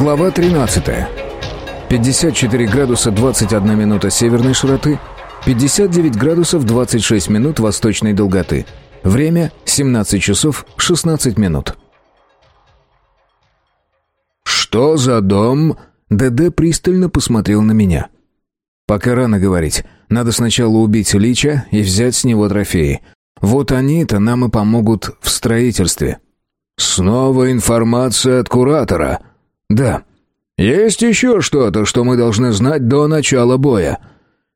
Глава 13. 54 градуса 21 минута северной широты, 59 градусов 26 минут восточной долготы. Время 17 часов 16 минут. «Что за дом?» ДД пристально посмотрел на меня. «Пока рано говорить. Надо сначала убить Лича и взять с него трофеи. Вот они-то нам и помогут в строительстве». «Снова информация от куратора?» «Да». «Есть еще что-то, что мы должны знать до начала боя?»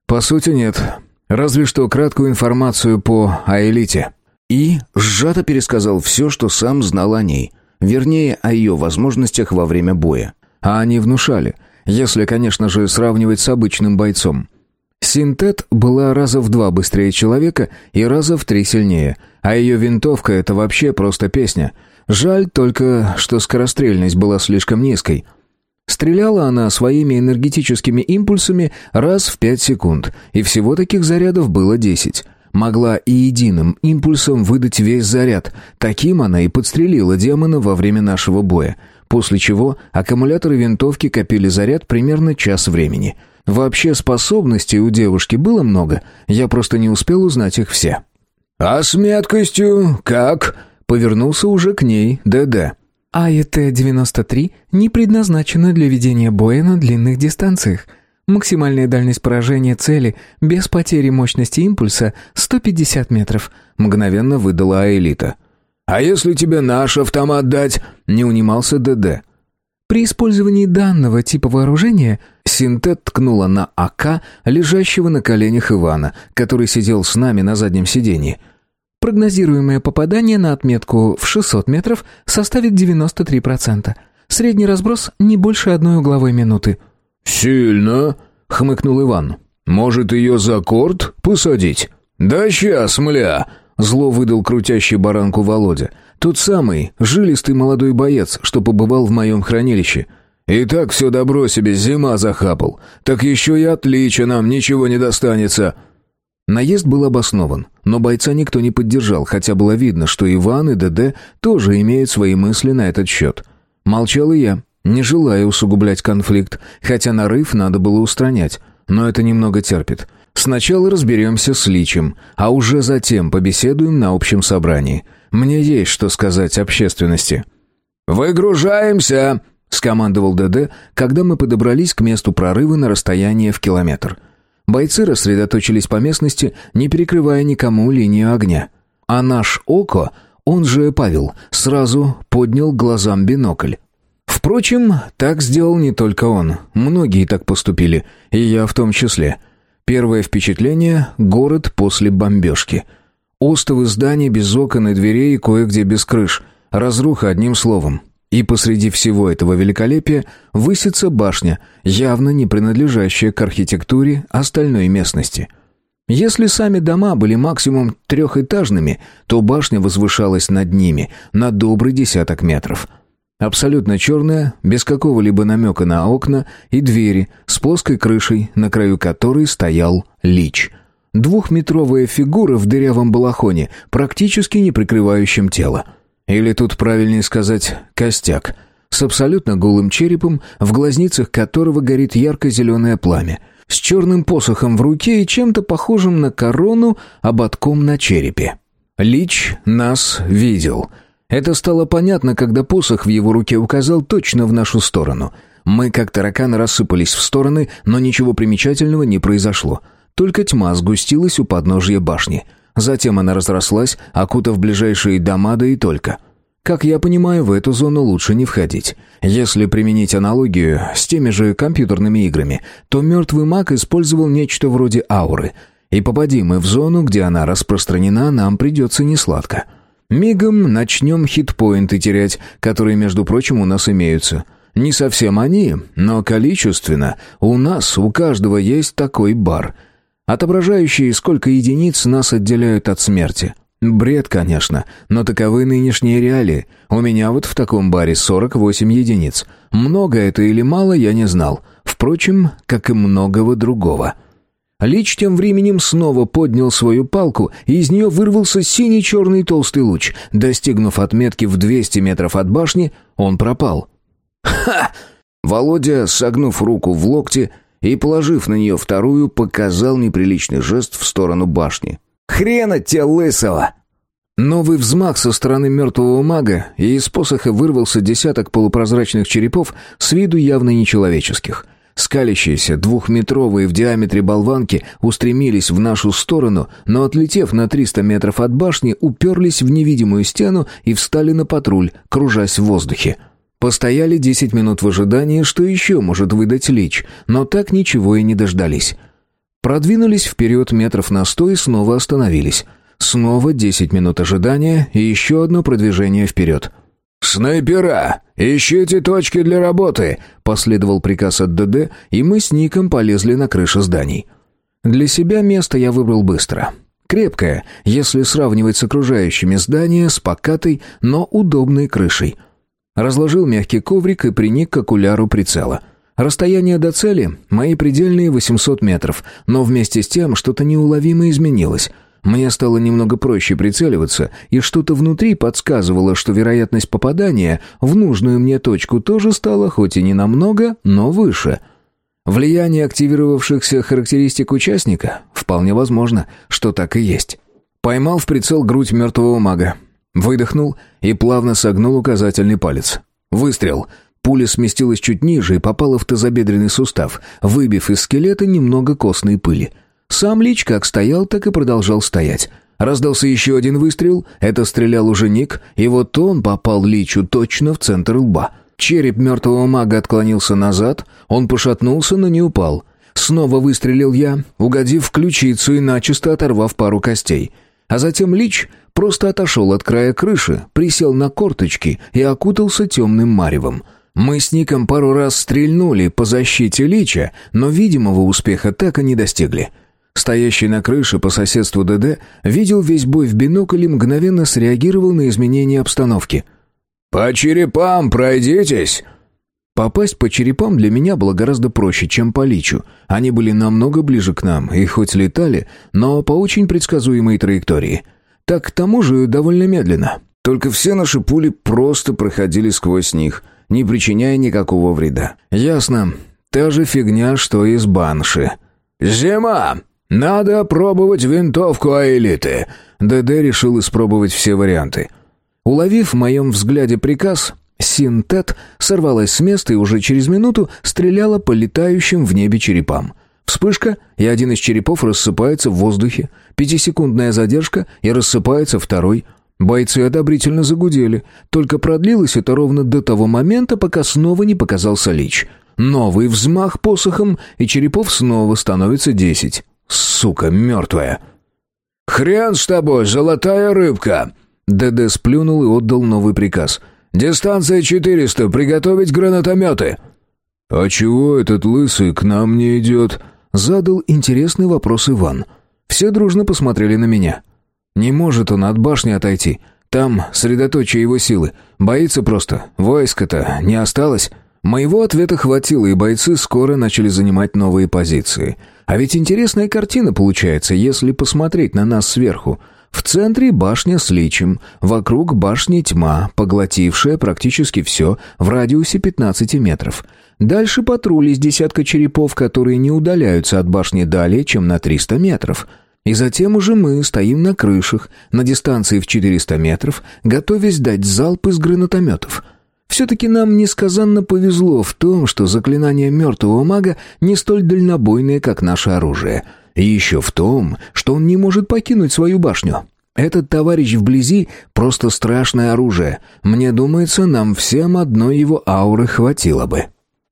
«По сути, нет. Разве что краткую информацию по Аэлите». И сжато пересказал все, что сам знал о ней. Вернее, о ее возможностях во время боя. А они внушали. Если, конечно же, сравнивать с обычным бойцом. Синтет была раза в два быстрее человека и раза в три сильнее. А ее винтовка — это вообще просто песня — Жаль только, что скорострельность была слишком низкой. Стреляла она своими энергетическими импульсами раз в пять секунд, и всего таких зарядов было десять. Могла и единым импульсом выдать весь заряд. Таким она и подстрелила демона во время нашего боя. После чего аккумуляторы винтовки копили заряд примерно час времени. Вообще способностей у девушки было много, я просто не успел узнать их все. «А с меткостью как?» Повернулся уже к ней ДД. АЕТ-93 не предназначена для ведения боя на длинных дистанциях. Максимальная дальность поражения цели без потери мощности импульса 150 метров. Мгновенно выдала Аэлита. «А если тебе наш автомат дать?» — не унимался ДД. При использовании данного типа вооружения Синтет ткнула на АК, лежащего на коленях Ивана, который сидел с нами на заднем сиденье. Прогнозируемое попадание на отметку в 600 метров составит 93%. Средний разброс не больше одной угловой минуты. «Сильно?» — хмыкнул Иван. «Может, ее за корт посадить?» «Да сейчас, мля!» — зло выдал крутящий баранку Володя. Тот самый, жилистый молодой боец, что побывал в моем хранилище. «И так все добро себе зима захапал. Так еще и отличие нам ничего не достанется!» Наезд был обоснован, но бойца никто не поддержал, хотя было видно, что Иван и ДД тоже имеют свои мысли на этот счет. Молчал и я, не желая усугублять конфликт, хотя нарыв надо было устранять, но это немного терпит. Сначала разберемся с Личем, а уже затем побеседуем на общем собрании. Мне есть что сказать общественности. «Выгружаемся!» — скомандовал ДД, когда мы подобрались к месту прорыва на расстояние в километр. Бойцы рассредоточились по местности, не перекрывая никому линию огня. А наш Око, он же Павел, сразу поднял глазам бинокль. Впрочем, так сделал не только он. Многие так поступили, и я в том числе. Первое впечатление — город после бомбежки. Остовы зданий без окон и дверей, кое-где без крыш. Разруха одним словом. И посреди всего этого великолепия высится башня, явно не принадлежащая к архитектуре остальной местности. Если сами дома были максимум трехэтажными, то башня возвышалась над ними на добрый десяток метров. Абсолютно черная, без какого-либо намека на окна и двери, с плоской крышей, на краю которой стоял лич. Двухметровая фигура в дырявом балахоне, практически не прикрывающем тело. Или тут правильнее сказать «костяк», с абсолютно голым черепом, в глазницах которого горит ярко-зеленое пламя, с черным посохом в руке и чем-то похожим на корону ободком на черепе. Лич нас видел. Это стало понятно, когда посох в его руке указал точно в нашу сторону. Мы, как тараканы, рассыпались в стороны, но ничего примечательного не произошло. Только тьма сгустилась у подножья башни — Затем она разрослась, окутав ближайшие дома, да и только. Как я понимаю, в эту зону лучше не входить. Если применить аналогию с теми же компьютерными играми, то мертвый маг использовал нечто вроде ауры. И попади мы в зону, где она распространена, нам придется несладко. Мигом начнем хитпоинты терять, которые, между прочим, у нас имеются. Не совсем они, но количественно. У нас, у каждого есть такой бар — отображающие, сколько единиц нас отделяют от смерти. Бред, конечно, но таковы нынешние реалии. У меня вот в таком баре 48 единиц. Много это или мало, я не знал. Впрочем, как и многого другого. Лич тем временем снова поднял свою палку, и из нее вырвался синий-черный толстый луч. Достигнув отметки в 200 метров от башни, он пропал. «Ха!» Володя, согнув руку в локте и, положив на нее вторую, показал неприличный жест в сторону башни. «Хрена тебе лысого!» Новый взмах со стороны мертвого мага, и из посоха вырвался десяток полупрозрачных черепов с виду явно нечеловеческих. Скалящиеся, двухметровые в диаметре болванки устремились в нашу сторону, но, отлетев на 300 метров от башни, уперлись в невидимую стену и встали на патруль, кружась в воздухе. Постояли 10 минут в ожидании, что еще может выдать Лич, но так ничего и не дождались. Продвинулись вперед метров на сто и снова остановились. Снова 10 минут ожидания и еще одно продвижение вперед. «Снайпера! Ищите точки для работы!» Последовал приказ от ДД, и мы с Ником полезли на крыши зданий. Для себя место я выбрал быстро. Крепкое, если сравнивать с окружающими здания, с покатой, но удобной крышей. Разложил мягкий коврик и приник к окуляру прицела. Расстояние до цели — мои предельные 800 метров, но вместе с тем что-то неуловимо изменилось — мне стало немного проще прицеливаться, и что-то внутри подсказывало, что вероятность попадания в нужную мне точку тоже стала хоть и не намного, но выше. Влияние активировавшихся характеристик участника? Вполне возможно, что так и есть. Поймал в прицел грудь мертвого мага. Выдохнул и плавно согнул указательный палец. Выстрел. Пуля сместилась чуть ниже и попала в тазобедренный сустав, выбив из скелета немного костной пыли. Сам Лич как стоял, так и продолжал стоять. Раздался еще один выстрел, это стрелял уже Ник, и вот он попал Личу точно в центр лба. Череп мертвого мага отклонился назад, он пошатнулся, но не упал. Снова выстрелил я, угодив в ключицу и начисто оторвав пару костей. А затем Лич просто отошел от края крыши, присел на корточки и окутался темным маревом. Мы с Ником пару раз стрельнули по защите Лича, но видимого успеха так и не достигли. Стоящий на крыше по соседству ДД видел весь бой в бинокль и мгновенно среагировал на изменение обстановки. «По черепам пройдитесь!» Попасть по черепам для меня было гораздо проще, чем по личу. Они были намного ближе к нам, и хоть летали, но по очень предсказуемой траектории. Так к тому же довольно медленно. Только все наши пули просто проходили сквозь них, не причиняя никакого вреда. Ясно. Та же фигня, что и с банши. «Зима!» «Надо пробовать винтовку Аэлиты!» ДД решил испробовать все варианты. Уловив в моем взгляде приказ, Синтет сорвалась с места и уже через минуту стреляла по летающим в небе черепам. Вспышка, и один из черепов рассыпается в воздухе. Пятисекундная задержка, и рассыпается второй. Бойцы одобрительно загудели. Только продлилось это ровно до того момента, пока снова не показался Лич. Новый взмах посохом, и черепов снова становится десять. Сука мертвая. «Хрен с тобой, золотая рыбка!» ДД сплюнул и отдал новый приказ. «Дистанция 400, приготовить гранатометы!» «А чего этот лысый к нам не идет?» Задал интересный вопрос Иван. Все дружно посмотрели на меня. «Не может он от башни отойти. Там средоточие его силы. Боится просто. Войска-то не осталось». Моего ответа хватило, и бойцы скоро начали занимать новые позиции. А ведь интересная картина получается, если посмотреть на нас сверху. В центре башня с личем, вокруг башни тьма, поглотившая практически все в радиусе 15 метров. Дальше патруль из десятка черепов, которые не удаляются от башни далее, чем на 300 метров. И затем уже мы стоим на крышах, на дистанции в 400 метров, готовясь дать залп из гранатометов — все-таки нам несказанно повезло в том, что заклинание мертвого мага не столь дальнобойное, как наше оружие. И еще в том, что он не может покинуть свою башню. Этот товарищ вблизи — просто страшное оружие. Мне думается, нам всем одной его ауры хватило бы.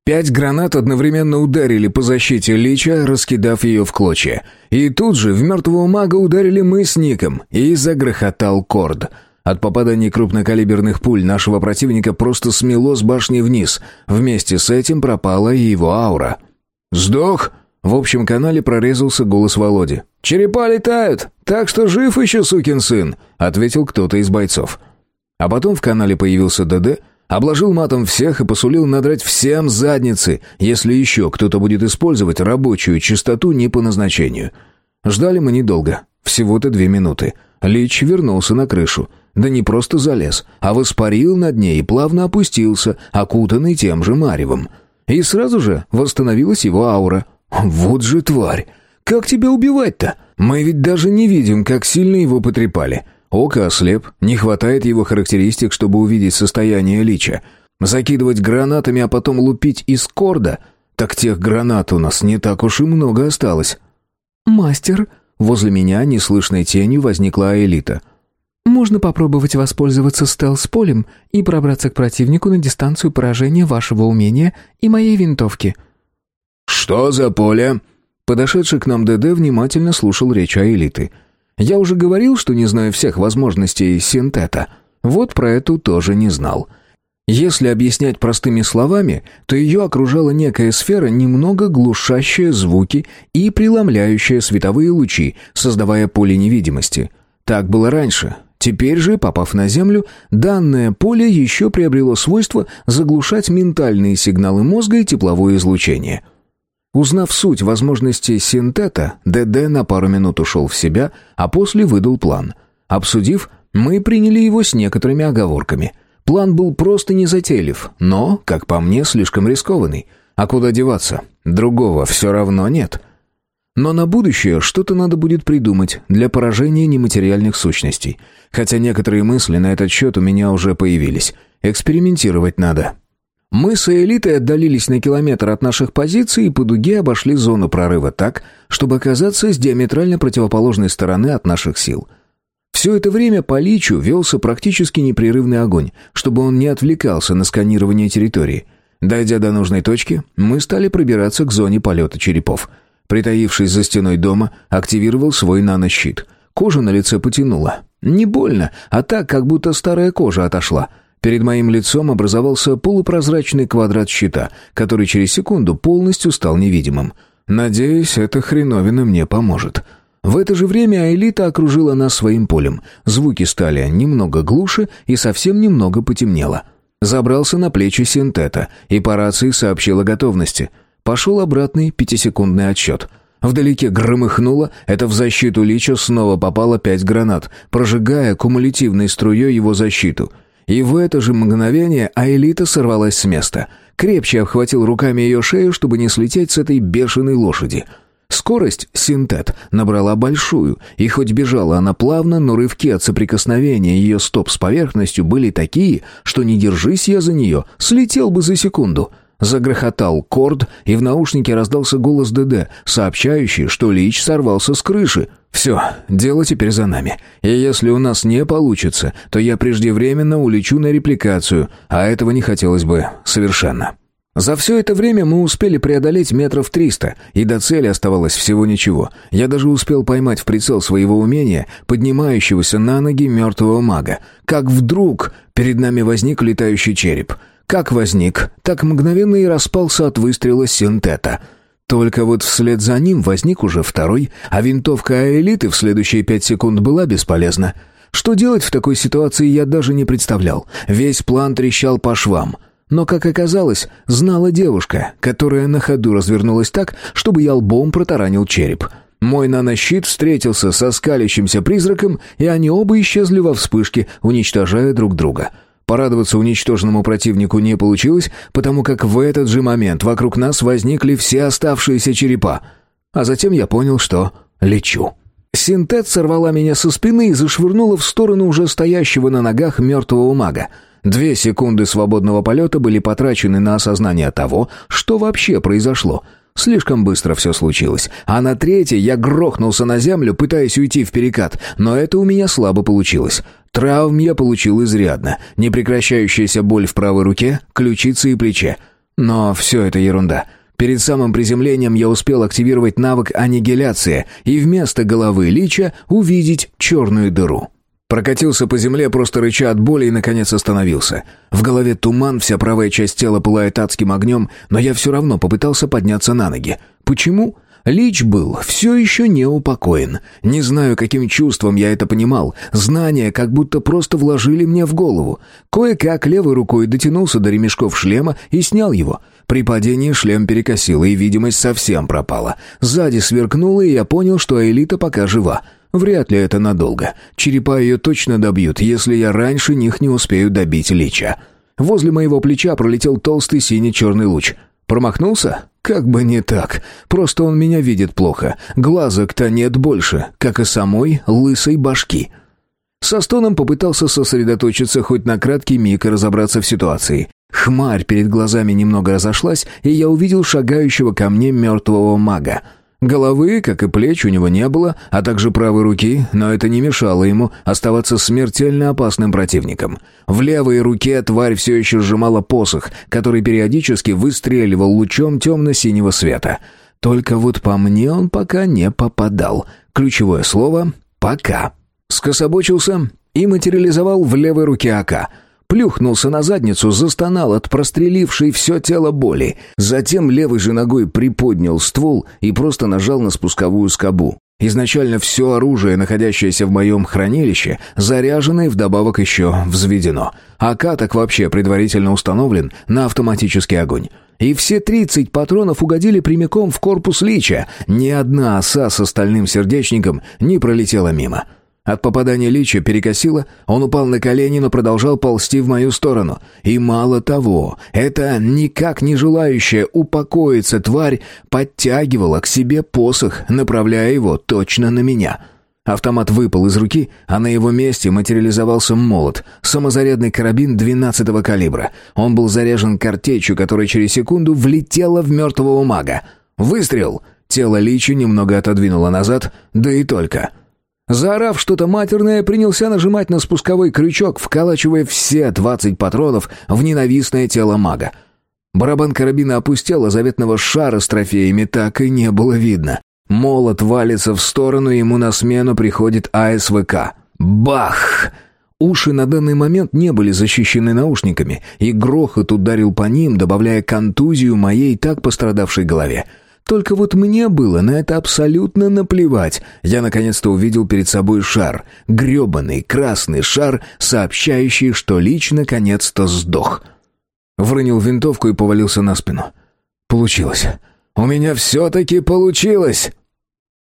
Пять гранат одновременно ударили по защите Лича, раскидав ее в клочья. И тут же в мертвого мага ударили мы с Ником, и загрохотал корд — от попадания крупнокалиберных пуль нашего противника просто смело с башни вниз. Вместе с этим пропала и его аура. «Сдох!» В общем канале прорезался голос Володи. «Черепа летают, так что жив еще сукин сын», — ответил кто-то из бойцов. А потом в канале появился ДД, обложил матом всех и посулил надрать всем задницы, если еще кто-то будет использовать рабочую частоту не по назначению. Ждали мы недолго, всего-то две минуты. Лич вернулся на крышу. Да не просто залез, а воспарил над ней и плавно опустился, окутанный тем же маревом. и сразу же восстановилась его аура. «Вот же тварь! Как тебя убивать-то? Мы ведь даже не видим, как сильно его потрепали. Око ослеп, не хватает его характеристик, чтобы увидеть состояние лича. Закидывать гранатами, а потом лупить из корда? Так тех гранат у нас не так уж и много осталось». «Мастер!» Возле меня неслышной тенью возникла элита. «Можно попробовать воспользоваться стелс-полем и пробраться к противнику на дистанцию поражения вашего умения и моей винтовки». «Что за поле?» Подошедший к нам ДД внимательно слушал речь Аэлиты. «Я уже говорил, что не знаю всех возможностей синтета. Вот про эту тоже не знал». Если объяснять простыми словами, то ее окружала некая сфера, немного глушащая звуки и преломляющая световые лучи, создавая поле невидимости. Так было раньше. Теперь же, попав на Землю, данное поле еще приобрело свойство заглушать ментальные сигналы мозга и тепловое излучение. Узнав суть возможностей синтета, ДД на пару минут ушел в себя, а после выдал план. Обсудив, мы приняли его с некоторыми оговорками – План был просто незатейлив, но, как по мне, слишком рискованный. А куда деваться? Другого все равно нет. Но на будущее что-то надо будет придумать для поражения нематериальных сущностей. Хотя некоторые мысли на этот счет у меня уже появились. Экспериментировать надо. Мы с элитой отдалились на километр от наших позиций и по дуге обошли зону прорыва так, чтобы оказаться с диаметрально противоположной стороны от наших сил – все это время по Личу велся практически непрерывный огонь, чтобы он не отвлекался на сканирование территории. Дойдя до нужной точки, мы стали пробираться к зоне полета черепов. Притаившись за стеной дома, активировал свой нанощит. Кожа на лице потянула. Не больно, а так, как будто старая кожа отошла. Перед моим лицом образовался полупрозрачный квадрат щита, который через секунду полностью стал невидимым. Надеюсь, эта хреновина мне поможет. В это же время Аэлита окружила нас своим полем. Звуки стали немного глуше и совсем немного потемнело. Забрался на плечи синтета и по рации сообщил о готовности. Пошел обратный пятисекундный отсчет. Вдалеке громыхнуло, это в защиту Лича снова попало пять гранат, прожигая кумулятивной струей его защиту. И в это же мгновение Аэлита сорвалась с места. Крепче обхватил руками ее шею, чтобы не слететь с этой бешеной лошади — Скорость синтет набрала большую, и хоть бежала она плавно, но рывки от соприкосновения ее стоп с поверхностью были такие, что не держись я за нее, слетел бы за секунду. Загрохотал корд, и в наушнике раздался голос ДД, сообщающий, что Лич сорвался с крыши. «Все, дело теперь за нами. И если у нас не получится, то я преждевременно улечу на репликацию, а этого не хотелось бы совершенно». За все это время мы успели преодолеть метров триста, и до цели оставалось всего ничего. Я даже успел поймать в прицел своего умения поднимающегося на ноги мертвого мага. Как вдруг перед нами возник летающий череп. Как возник, так мгновенно и распался от выстрела синтета. Только вот вслед за ним возник уже второй, а винтовка элиты в следующие пять секунд была бесполезна. Что делать в такой ситуации я даже не представлял. Весь план трещал по швам — но, как оказалось, знала девушка, которая на ходу развернулась так, чтобы я лбом протаранил череп. Мой нанощит встретился со скалящимся призраком, и они оба исчезли во вспышке, уничтожая друг друга. Порадоваться уничтоженному противнику не получилось, потому как в этот же момент вокруг нас возникли все оставшиеся черепа. А затем я понял, что лечу. Синтет сорвала меня со спины и зашвырнула в сторону уже стоящего на ногах мертвого мага. Две секунды свободного полета были потрачены на осознание того, что вообще произошло. Слишком быстро все случилось. А на третьей я грохнулся на землю, пытаясь уйти в перекат, но это у меня слабо получилось. Травм я получил изрядно. Непрекращающаяся боль в правой руке, ключице и плече. Но все это ерунда. Перед самым приземлением я успел активировать навык аннигиляция и вместо головы лича увидеть черную дыру. Прокатился по земле, просто рыча от боли и, наконец, остановился. В голове туман, вся правая часть тела пылает адским огнем, но я все равно попытался подняться на ноги. Почему? Лич был все еще не упокоен. Не знаю, каким чувством я это понимал. Знания как будто просто вложили мне в голову. Кое-как левой рукой дотянулся до ремешков шлема и снял его. При падении шлем перекосило, и видимость совсем пропала. Сзади сверкнуло, и я понял, что элита пока жива. Вряд ли это надолго. Черепа ее точно добьют, если я раньше них не успею добить Лича. Возле моего плеча пролетел толстый синий-черный луч. Промахнулся? Как бы не так. Просто он меня видит плохо. Глазок-то нет больше, как и самой лысой башки. Со стоном попытался сосредоточиться хоть на краткий миг и разобраться в ситуации. Хмарь перед глазами немного разошлась, и я увидел шагающего ко мне мертвого мага. Головы, как и плеч, у него не было, а также правой руки, но это не мешало ему оставаться смертельно опасным противником. В левой руке тварь все еще сжимала посох, который периодически выстреливал лучом темно-синего света. Только вот по мне он пока не попадал. Ключевое слово «пока». Скособочился и материализовал в левой руке АК — плюхнулся на задницу, застонал от прострелившей все тело боли. Затем левой же ногой приподнял ствол и просто нажал на спусковую скобу. Изначально все оружие, находящееся в моем хранилище, заряжено и вдобавок еще взведено. А каток вообще предварительно установлен на автоматический огонь. И все 30 патронов угодили прямиком в корпус лича. Ни одна оса с остальным сердечником не пролетела мимо. От попадания лича перекосило, он упал на колени, но продолжал ползти в мою сторону. И мало того, эта никак не желающая упокоиться тварь подтягивала к себе посох, направляя его точно на меня. Автомат выпал из руки, а на его месте материализовался молот, самозарядный карабин 12-го калибра. Он был заряжен картечью, которая через секунду влетела в мертвого мага. Выстрел! Тело лича немного отодвинуло назад, да и только — Заорав что-то матерное, принялся нажимать на спусковой крючок, вколачивая все двадцать патронов в ненавистное тело мага. Барабан карабина опустел, а заветного шара с трофеями так и не было видно. Молот валится в сторону, ему на смену приходит АСВК. Бах! Уши на данный момент не были защищены наушниками, и грохот ударил по ним, добавляя контузию моей так пострадавшей голове. Только вот мне было на это абсолютно наплевать. Я наконец-то увидел перед собой шар. грёбаный красный шар, сообщающий, что Лич наконец-то сдох. Врынил винтовку и повалился на спину. Получилось. У меня все-таки получилось!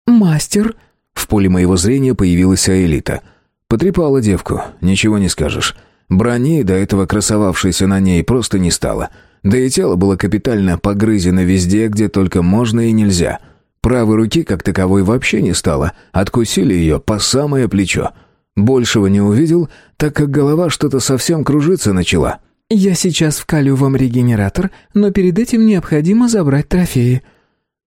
«Мастер!» В поле моего зрения появилась Аэлита. Потрепала девку, ничего не скажешь. Брони, до этого красовавшейся на ней, просто не стало — да и тело было капитально погрызено везде, где только можно и нельзя. Правой руки, как таковой, вообще не стало. Откусили ее по самое плечо. Большего не увидел, так как голова что-то совсем кружиться начала. «Я сейчас вкалю вам регенератор, но перед этим необходимо забрать трофеи».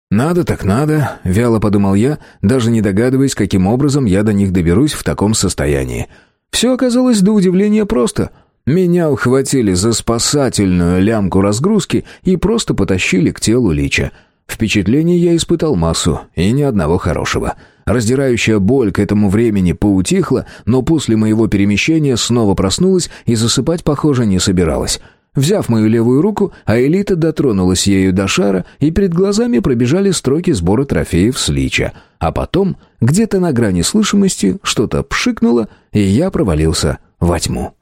«Надо так надо», — вяло подумал я, даже не догадываясь, каким образом я до них доберусь в таком состоянии. Все оказалось до удивления просто — меня ухватили за спасательную лямку разгрузки и просто потащили к телу Лича. Впечатлений я испытал массу, и ни одного хорошего. Раздирающая боль к этому времени поутихла, но после моего перемещения снова проснулась и засыпать, похоже, не собиралась. Взяв мою левую руку, Аэлита дотронулась ею до шара, и перед глазами пробежали строки сбора трофеев с Лича. А потом, где-то на грани слышимости, что-то пшикнуло, и я провалился во тьму.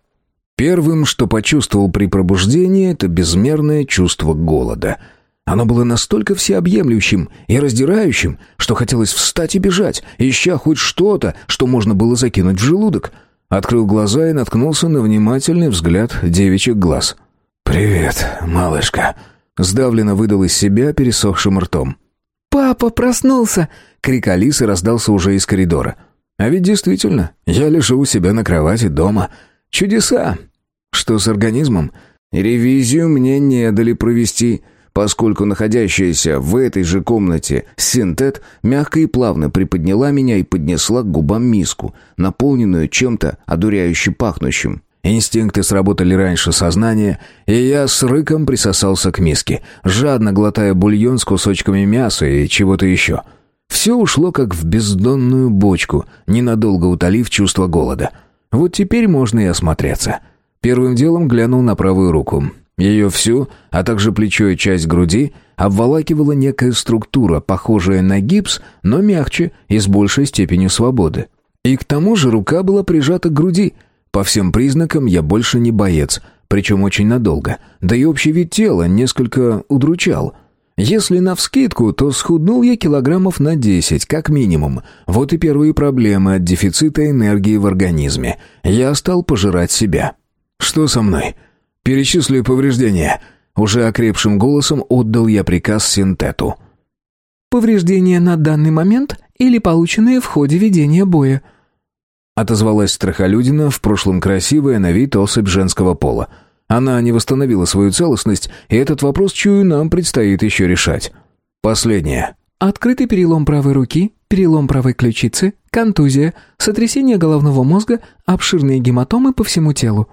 Первым, что почувствовал при пробуждении, это безмерное чувство голода. Оно было настолько всеобъемлющим и раздирающим, что хотелось встать и бежать, ища хоть что-то, что можно было закинуть в желудок. Открыл глаза и наткнулся на внимательный взгляд девичьих глаз. «Привет, малышка», — сдавленно выдал из себя пересохшим ртом. «Папа проснулся!» — крик Алисы раздался уже из коридора. «А ведь действительно, я лежу у себя на кровати дома. Чудеса! Что с организмом? Ревизию мне не дали провести, поскольку находящаяся в этой же комнате синтет мягко и плавно приподняла меня и поднесла к губам миску, наполненную чем-то одуряюще пахнущим. Инстинкты сработали раньше сознания, и я с рыком присосался к миске, жадно глотая бульон с кусочками мяса и чего-то еще. Все ушло как в бездонную бочку, ненадолго утолив чувство голода. Вот теперь можно и осмотреться. Первым делом глянул на правую руку. Ее всю, а также плечо и часть груди обволакивала некая структура, похожая на гипс, но мягче и с большей степенью свободы. И к тому же рука была прижата к груди. По всем признакам я больше не боец, причем очень надолго. Да и общий вид тела несколько удручал. Если навскидку, то схуднул я килограммов на 10, как минимум. Вот и первые проблемы от дефицита энергии в организме. Я стал пожирать себя. «Что со мной?» «Перечислю повреждения». Уже окрепшим голосом отдал я приказ синтету. «Повреждения на данный момент или полученные в ходе ведения боя?» Отозвалась Страхолюдина, в прошлом красивая, на вид особь женского пола. Она не восстановила свою целостность, и этот вопрос, чую, нам предстоит еще решать. Последнее. Открытый перелом правой руки, перелом правой ключицы, контузия, сотрясение головного мозга, обширные гематомы по всему телу.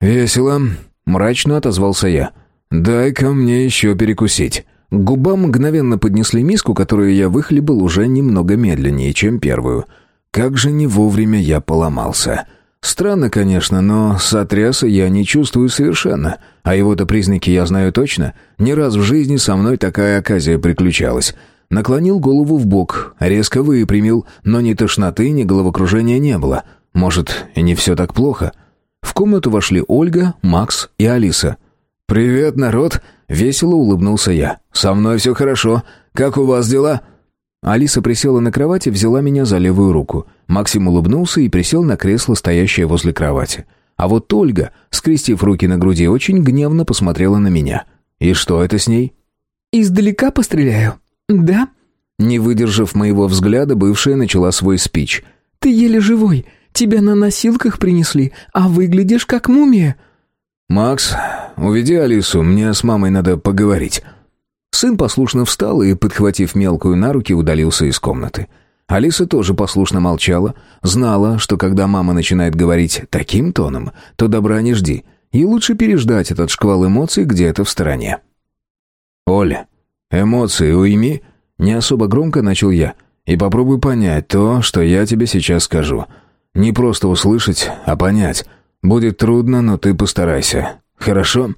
«Весело», — мрачно отозвался я. «Дай-ка мне еще перекусить». К губам мгновенно поднесли миску, которую я выхлебал уже немного медленнее, чем первую. Как же не вовремя я поломался. Странно, конечно, но сотряса я не чувствую совершенно. А его-то признаки я знаю точно. Не раз в жизни со мной такая оказия приключалась. Наклонил голову в бок, резко выпрямил, но ни тошноты, ни головокружения не было. Может, и не все так плохо. В комнату вошли Ольга, Макс и Алиса. «Привет, народ!» — весело улыбнулся я. «Со мной все хорошо. Как у вас дела?» Алиса присела на кровати, взяла меня за левую руку. Максим улыбнулся и присел на кресло, стоящее возле кровати. А вот Ольга, скрестив руки на груди, очень гневно посмотрела на меня. «И что это с ней?» «Издалека постреляю. Да?» Не выдержав моего взгляда, бывшая начала свой спич. «Ты еле живой. Тебя на носилках принесли, а выглядишь как мумия». «Макс, уведи Алису, мне с мамой надо поговорить». Сын послушно встал и, подхватив мелкую на руки, удалился из комнаты. Алиса тоже послушно молчала, знала, что когда мама начинает говорить таким тоном, то добра не жди, и лучше переждать этот шквал эмоций где-то в стороне. «Оля, эмоции уйми», — не особо громко начал я, «и попробуй понять то, что я тебе сейчас скажу. Не просто услышать, а понять. Будет трудно, но ты постарайся. Хорошо?»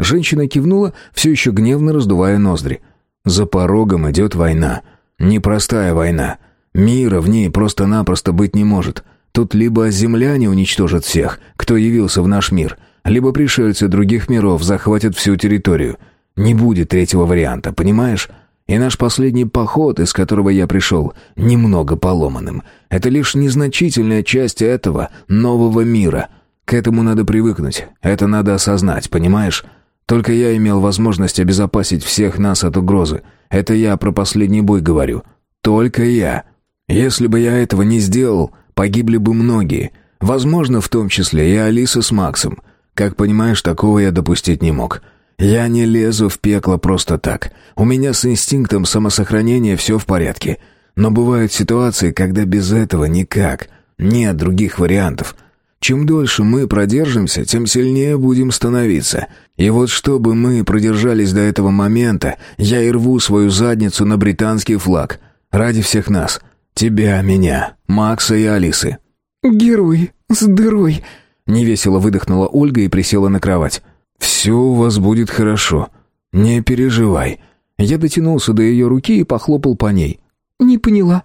Женщина кивнула, все еще гневно раздувая ноздри. «За порогом идет война. Непростая война. Мира в ней просто-напросто быть не может. Тут либо земляне уничтожат всех, кто явился в наш мир, либо пришельцы других миров захватят всю территорию. Не будет третьего варианта, понимаешь? И наш последний поход, из которого я пришел, немного поломанным. Это лишь незначительная часть этого нового мира. К этому надо привыкнуть, это надо осознать, понимаешь?» Только я имел возможность обезопасить всех нас от угрозы. Это я про последний бой говорю. Только я. Если бы я этого не сделал, погибли бы многие. Возможно, в том числе и Алиса с Максом. Как понимаешь, такого я допустить не мог. Я не лезу в пекло просто так. У меня с инстинктом самосохранения все в порядке. Но бывают ситуации, когда без этого никак. Нет других вариантов. Чем дольше мы продержимся, тем сильнее будем становиться. И вот чтобы мы продержались до этого момента, я и рву свою задницу на британский флаг. Ради всех нас. Тебя, меня, Макса и Алисы. «Герой, с дырой!» Невесело выдохнула Ольга и присела на кровать. «Все у вас будет хорошо. Не переживай». Я дотянулся до ее руки и похлопал по ней. «Не поняла.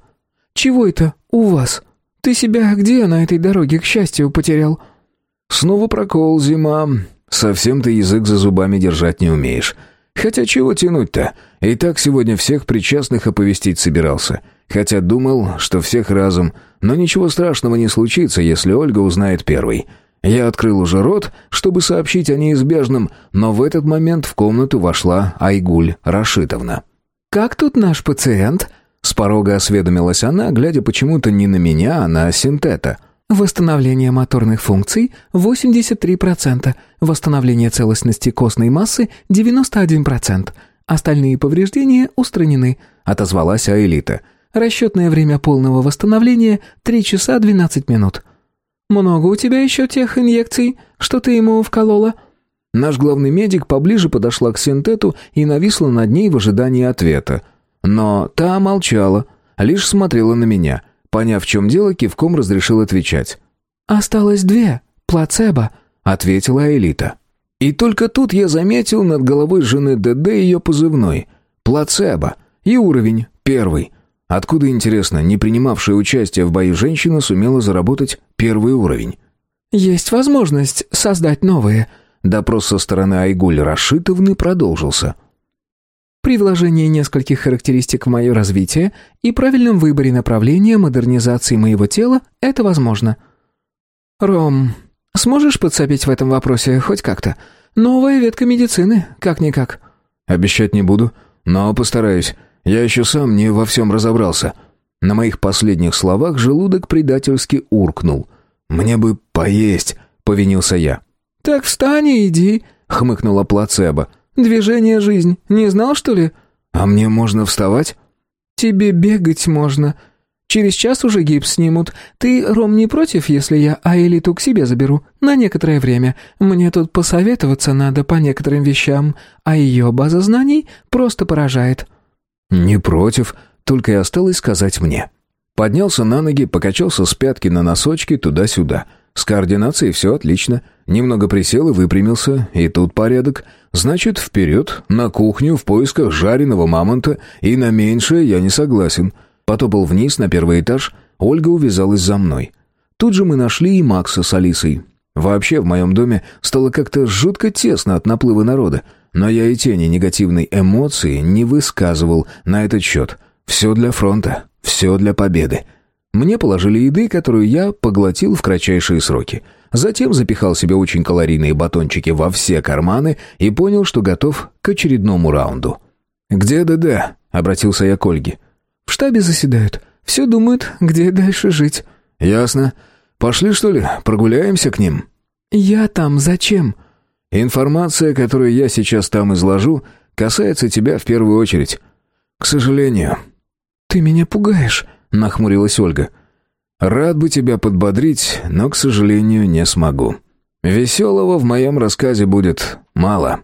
Чего это у вас?» Ты себя где на этой дороге к счастью потерял?» «Снова прокол, зима. Совсем ты язык за зубами держать не умеешь. Хотя чего тянуть-то? И так сегодня всех причастных оповестить собирался. Хотя думал, что всех разом. Но ничего страшного не случится, если Ольга узнает первой». Я открыл уже рот, чтобы сообщить о неизбежном, но в этот момент в комнату вошла Айгуль Рашитовна. «Как тут наш пациент?» С порога осведомилась она, глядя почему-то не на меня, а на синтета. Восстановление моторных функций 83%, восстановление целостности костной массы 91%. Остальные повреждения устранены, отозвалась Аэлита. Расчетное время полного восстановления 3 часа 12 минут. Много у тебя еще тех инъекций, что ты ему вколола? Наш главный медик поближе подошла к синтету и нависла над ней в ожидании ответа. Но та молчала, лишь смотрела на меня. Поняв, в чем дело, кивком разрешил отвечать. «Осталось две. Плацебо», — ответила Элита. И только тут я заметил над головой жены ДД ее позывной. Плацебо. И уровень первый. Откуда, интересно, не принимавшая участие в бою женщина сумела заработать первый уровень? «Есть возможность создать новые». Допрос со стороны Айгуль Рашитовны продолжился. При вложении нескольких характеристик в мое развитие и правильном выборе направления модернизации моего тела это возможно. Ром, сможешь подсобить в этом вопросе хоть как-то? Новая ветка медицины, как-никак». «Обещать не буду, но постараюсь. Я еще сам не во всем разобрался». На моих последних словах желудок предательски уркнул. «Мне бы поесть», — повинился я. «Так встань и иди», — хмыкнула плацебо. «Движение — жизнь. Не знал, что ли?» «А мне можно вставать?» «Тебе бегать можно. Через час уже гипс снимут. Ты, Ром, не против, если я Аэлиту к себе заберу? На некоторое время. Мне тут посоветоваться надо по некоторым вещам, а ее база знаний просто поражает». «Не против», только и осталось сказать мне. Поднялся на ноги, покачался с пятки на носочки туда-сюда. С координацией все отлично. Немного присел и выпрямился, и тут порядок. Значит, вперед, на кухню в поисках жареного мамонта, и на меньшее я не согласен. Потопал вниз на первый этаж, Ольга увязалась за мной. Тут же мы нашли и Макса с Алисой. Вообще в моем доме стало как-то жутко тесно от наплыва народа, но я и тени негативной эмоции не высказывал на этот счет. Все для фронта, все для победы. Мне положили еды, которую я поглотил в кратчайшие сроки. Затем запихал себе очень калорийные батончики во все карманы и понял, что готов к очередному раунду. «Где ДД?» — обратился я к Ольге. «В штабе заседают. Все думают, где дальше жить». «Ясно. Пошли, что ли, прогуляемся к ним?» «Я там зачем?» «Информация, которую я сейчас там изложу, касается тебя в первую очередь. К сожалению». «Ты меня пугаешь», — нахмурилась Ольга. «Рад бы тебя подбодрить, но, к сожалению, не смогу. Веселого в моем рассказе будет мало».